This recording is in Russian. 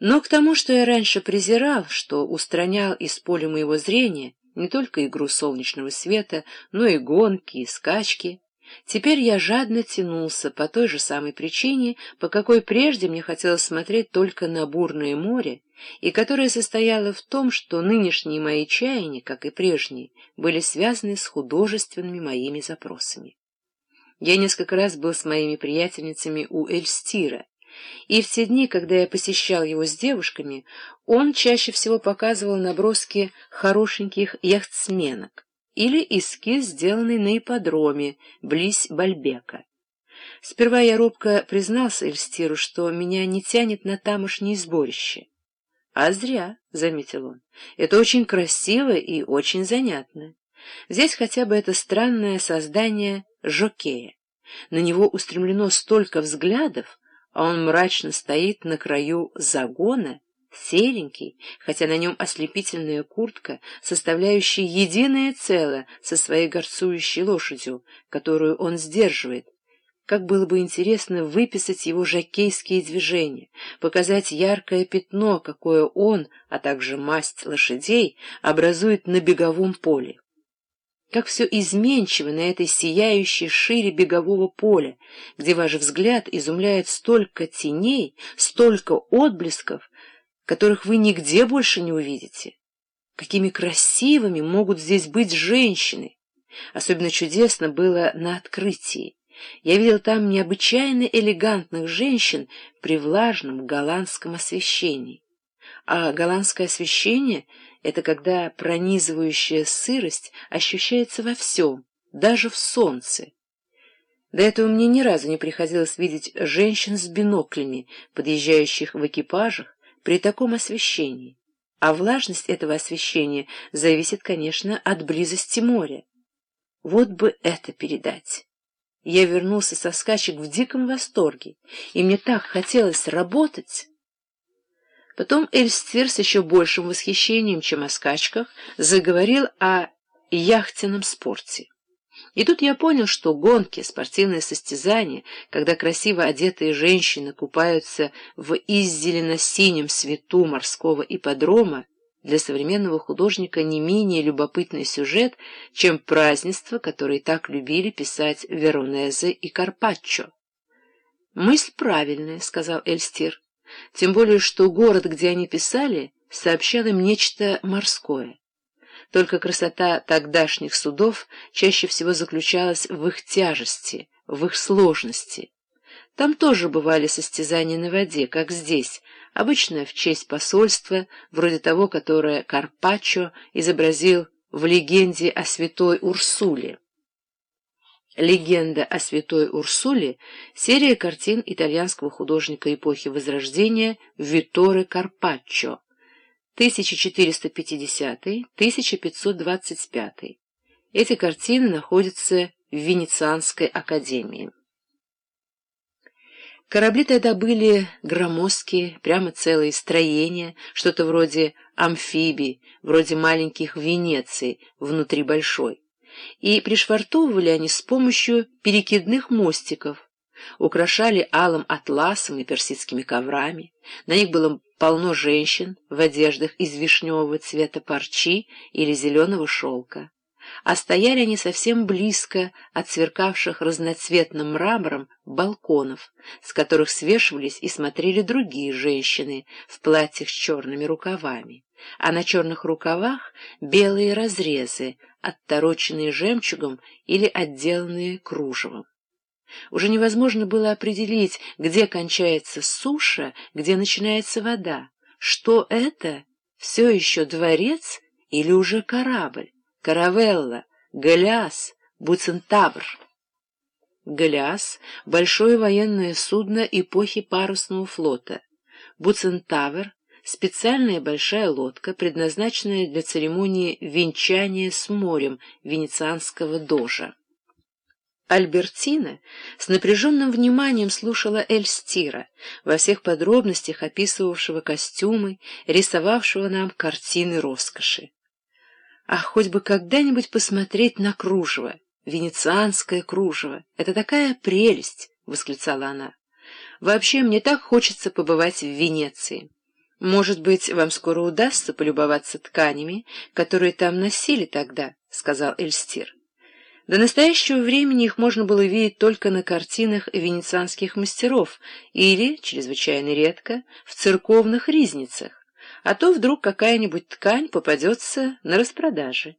Но к тому, что я раньше презирал, что устранял из поля моего зрения не только игру солнечного света, но и гонки, и скачки, теперь я жадно тянулся по той же самой причине, по какой прежде мне хотелось смотреть только на бурное море, и которая состояла в том, что нынешние мои чаяния, как и прежние, были связаны с художественными моими запросами. Я несколько раз был с моими приятельницами у Эльстира, и в те дни, когда я посещал его с девушками, он чаще всего показывал наброски хорошеньких яхтсменок или эскиз, сделанный на ипподроме, близ Бальбека. Сперва я робко признался Эльстиру, что меня не тянет на тамошнее сборище. «А зря», — заметил он, — «это очень красиво и очень занятно. Здесь хотя бы это странное создание Жокея. На него устремлено столько взглядов, а он мрачно стоит на краю загона, серенький, хотя на нем ослепительная куртка, составляющая единое целое со своей горцующей лошадью, которую он сдерживает. Как было бы интересно выписать его жакейские движения, показать яркое пятно, какое он, а также масть лошадей, образует на беговом поле. Как все изменчиво на этой сияющей шире бегового поля, где ваш взгляд изумляет столько теней, столько отблесков, которых вы нигде больше не увидите. Какими красивыми могут здесь быть женщины! Особенно чудесно было на открытии. Я видел там необычайно элегантных женщин при влажном голландском освещении. А голландское освещение — это когда пронизывающая сырость ощущается во всем, даже в солнце. До этого мне ни разу не приходилось видеть женщин с биноклями, подъезжающих в экипажах при таком освещении. А влажность этого освещения зависит, конечно, от близости моря. Вот бы это передать. Я вернулся со скачек в диком восторге, и мне так хотелось работать. Потом Эльстир с еще большим восхищением, чем о скачках, заговорил о яхтенном спорте. И тут я понял, что гонки, спортивные состязания, когда красиво одетые женщины купаются в иззелено-синем свету морского ипподрома, для современного художника не менее любопытный сюжет, чем празднества, которые так любили писать Веронезе и Карпаччо. «Мысль правильная», — сказал Эльстир. Тем более, что город, где они писали, сообщал им нечто морское. Только красота тогдашних судов чаще всего заключалась в их тяжести, в их сложности. Там тоже бывали состязания на воде, как здесь, обычно в честь посольства, вроде того, которое Карпаччо изобразил в легенде о святой Урсуле. «Легенда о святой Урсуле» — серия картин итальянского художника эпохи Возрождения Витторе Карпаччо, 1450-1525. Эти картины находятся в Венецианской академии. Корабли тогда были громоздкие, прямо целые строения, что-то вроде амфибий, вроде маленьких Венеций внутри большой и пришвартовывали они с помощью перекидных мостиков, украшали алым атласом и персидскими коврами, на них было полно женщин в одеждах из вишневого цвета парчи или зеленого шелка, а стояли они совсем близко от сверкавших разноцветным мрамором балконов, с которых свешивались и смотрели другие женщины в платьях с черными рукавами, а на черных рукавах белые разрезы, оттороченные жемчугом или отделанные кружевом. Уже невозможно было определить, где кончается суша, где начинается вода. Что это? Все еще дворец или уже корабль? Каравелла, Голиас, Буцентавр. Голиас — большое военное судно эпохи парусного флота. Буцентавр специальная большая лодка, предназначенная для церемонии венчания с морем венецианского дожа. Альбертина с напряженным вниманием слушала Эльстира, во всех подробностях описывавшего костюмы, рисовавшего нам картины роскоши. Ах, хоть бы когда-нибудь посмотреть на кружево, венецианское кружево, это такая прелесть! — восклицала она. Вообще, мне так хочется побывать в Венеции. «Может быть, вам скоро удастся полюбоваться тканями, которые там носили тогда», — сказал Эльстир. До настоящего времени их можно было видеть только на картинах венецианских мастеров или, чрезвычайно редко, в церковных ризницах, а то вдруг какая-нибудь ткань попадется на распродаже.